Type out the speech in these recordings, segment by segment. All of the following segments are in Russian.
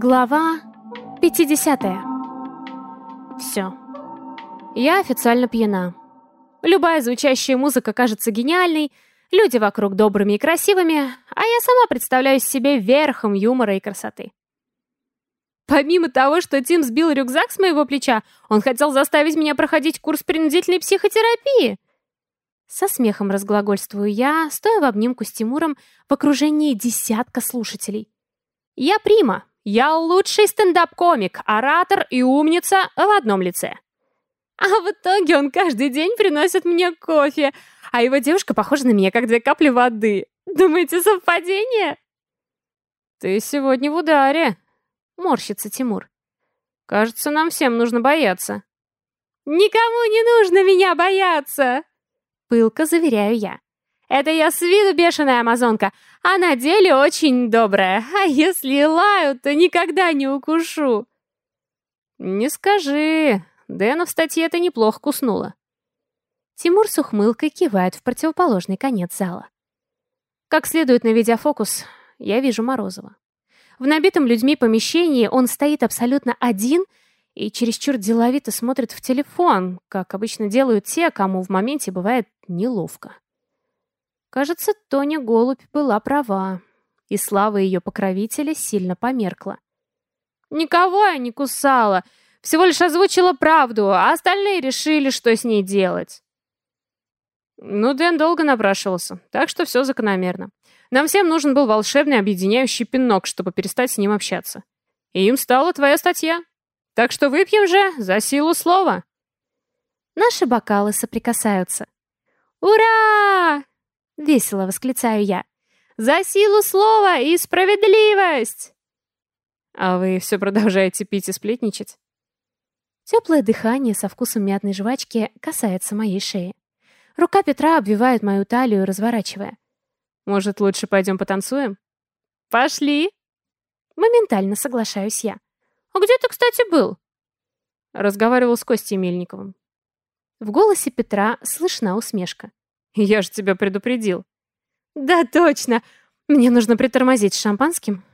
Глава 50. Все. Я официально пьяна. Любая звучащая музыка кажется гениальной, люди вокруг добрыми и красивыми, а я сама представляю себе верхом юмора и красоты. Помимо того, что Тим сбил рюкзак с моего плеча, он хотел заставить меня проходить курс принудительной психотерапии. Со смехом разглагольствую я, стоя в обнимку с Тимуром в окружении десятка слушателей. Я прима, я лучший стендап-комик, оратор и умница в одном лице. А в итоге он каждый день приносит мне кофе, а его девушка похожа на меня, как две капли воды. Думаете, совпадение? Ты сегодня в ударе, морщится Тимур. Кажется, нам всем нужно бояться. Никому не нужно меня бояться, пылко заверяю я. Это я с виду бешеная амазонка, а на деле очень добрая. А если лаю, то никогда не укушу. Не скажи. Дэна в статье это неплохо куснула. Тимур с ухмылкой кивает в противоположный конец зала. Как следует наведя фокус, я вижу Морозова. В набитом людьми помещении он стоит абсолютно один и чересчур деловито смотрит в телефон, как обычно делают те, кому в моменте бывает неловко. Кажется, Тоня Голубь была права, и слава ее покровителя сильно померкла. «Никого я не кусала, всего лишь озвучила правду, а остальные решили, что с ней делать». Ну, Дэн долго напрашивался, так что все закономерно. Нам всем нужен был волшебный объединяющий пинок, чтобы перестать с ним общаться. И им стала твоя статья. Так что выпьем же за силу слова. Наши бокалы соприкасаются. «Ура!» Весело восклицаю я. «За силу слова и справедливость!» А вы все продолжаете пить и сплетничать? Теплое дыхание со вкусом мятной жвачки касается моей шеи. Рука Петра обвивает мою талию, разворачивая. «Может, лучше пойдем потанцуем?» «Пошли!» Моментально соглашаюсь я. «А где ты, кстати, был?» Разговаривал с Костей Мельниковым. В голосе Петра слышна усмешка. Я же тебя предупредил. Да, точно. Мне нужно притормозить с шампанским.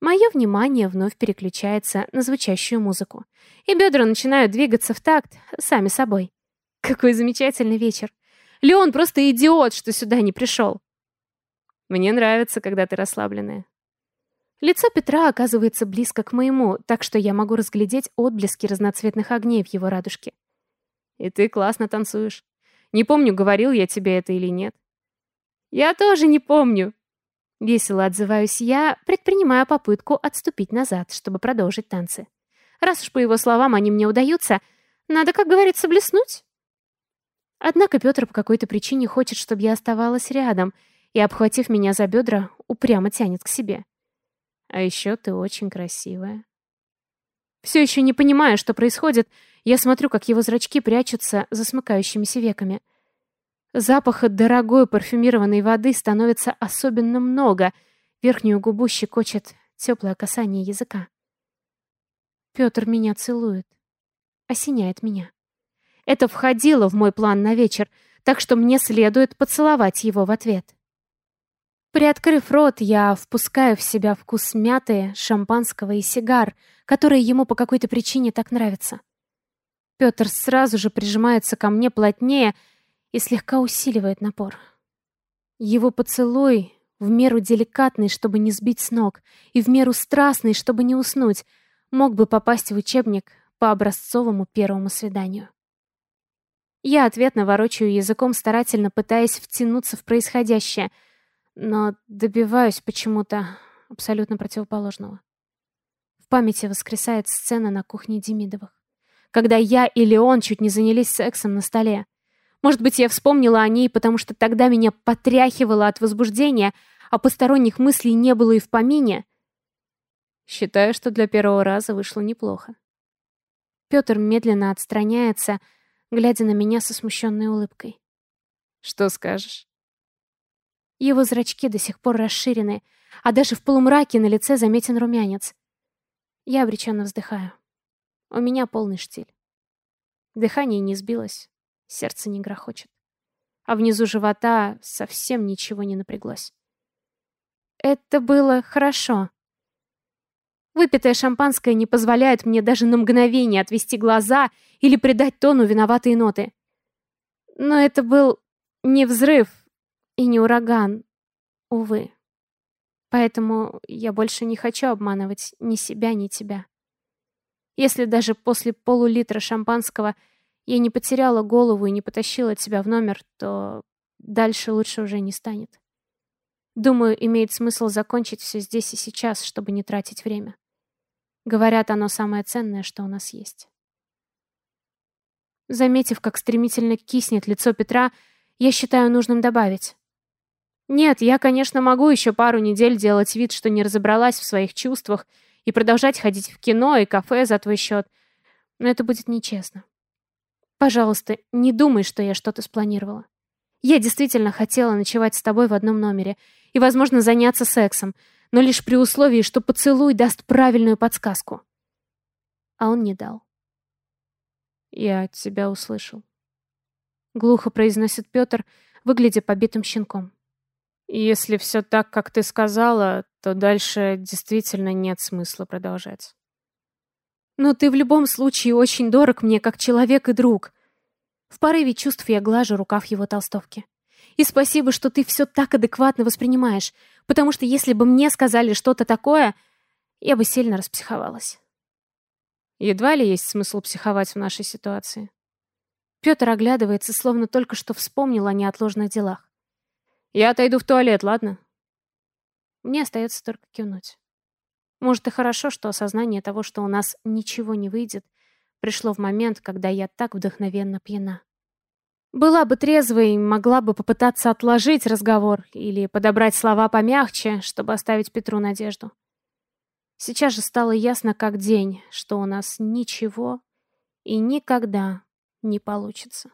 Мое внимание вновь переключается на звучащую музыку. И бедра начинают двигаться в такт сами собой. Какой замечательный вечер. Леон просто идиот, что сюда не пришел. Мне нравится, когда ты расслабленная. Лицо Петра оказывается близко к моему, так что я могу разглядеть отблески разноцветных огней в его радужке. И ты классно танцуешь. Не помню, говорил я тебе это или нет. Я тоже не помню. Весело отзываюсь я, предпринимая попытку отступить назад, чтобы продолжить танцы. Раз уж по его словам они мне удаются, надо, как говорится, блеснуть. Однако Петр по какой-то причине хочет, чтобы я оставалась рядом, и, обхватив меня за бедра, упрямо тянет к себе. А еще ты очень красивая. Все еще не понимая, что происходит, я смотрю, как его зрачки прячутся за смыкающимися веками. Запаха дорогой парфюмированной воды становится особенно много. Верхнюю губу щекочет теплое касание языка. Петр меня целует. Осеняет меня. Это входило в мой план на вечер, так что мне следует поцеловать его в ответ. Приоткрыв рот, я впускаю в себя вкус мяты, шампанского и сигар, которые ему по какой-то причине так нравятся. Петр сразу же прижимается ко мне плотнее и слегка усиливает напор. Его поцелуй в меру деликатный, чтобы не сбить с ног, и в меру страстный, чтобы не уснуть, мог бы попасть в учебник по образцовому первому свиданию. Я ответно ворочаю языком, старательно пытаясь втянуться в происходящее, но добиваюсь почему-то абсолютно противоположного. В памяти воскресает сцена на кухне Демидовых когда я или он чуть не занялись сексом на столе. Может быть, я вспомнила о ней, потому что тогда меня потряхивало от возбуждения, а посторонних мыслей не было и в помине. Считаю, что для первого раза вышло неплохо. Петр медленно отстраняется, глядя на меня со смущенной улыбкой. Что скажешь? Его зрачки до сих пор расширены, а даже в полумраке на лице заметен румянец. Я обреченно вздыхаю. У меня полный штиль. Дыхание не сбилось, сердце не грохочет. А внизу живота совсем ничего не напряглось. Это было хорошо. Выпитое шампанское не позволяет мне даже на мгновение отвести глаза или придать тону виноватые ноты. Но это был не взрыв и не ураган, увы. Поэтому я больше не хочу обманывать ни себя, ни тебя. Если даже после полулитра шампанского я не потеряла голову и не потащила тебя в номер, то дальше лучше уже не станет. Думаю, имеет смысл закончить все здесь и сейчас, чтобы не тратить время. Говорят, оно самое ценное, что у нас есть. Заметив, как стремительно киснет лицо Петра, я считаю нужным добавить. Нет, я, конечно, могу еще пару недель делать вид, что не разобралась в своих чувствах и продолжать ходить в кино и кафе за твой счет, но это будет нечестно. Пожалуйста, не думай, что я что-то спланировала. Я действительно хотела ночевать с тобой в одном номере и, возможно, заняться сексом, но лишь при условии, что поцелуй даст правильную подсказку. А он не дал. «Я тебя услышал», — глухо произносит Петр, выглядя побитым щенком. «Если все так, как ты сказала, то дальше действительно нет смысла продолжать». «Но ты в любом случае очень дорог мне, как человек и друг», в порыве чувств я глажу рукав его толстовки. И спасибо, что ты все так адекватно воспринимаешь, потому что если бы мне сказали что-то такое, я бы сильно распсиховалась. Едва ли есть смысл психовать в нашей ситуации. Петр оглядывается, словно только что вспомнил о неотложных делах. Я отойду в туалет, ладно? Мне остается только кивнуть. Может, и хорошо, что осознание того, что у нас ничего не выйдет, пришло в момент, когда я так вдохновенно пьяна. Была бы трезвой, могла бы попытаться отложить разговор или подобрать слова помягче, чтобы оставить Петру надежду. Сейчас же стало ясно как день, что у нас ничего и никогда не получится.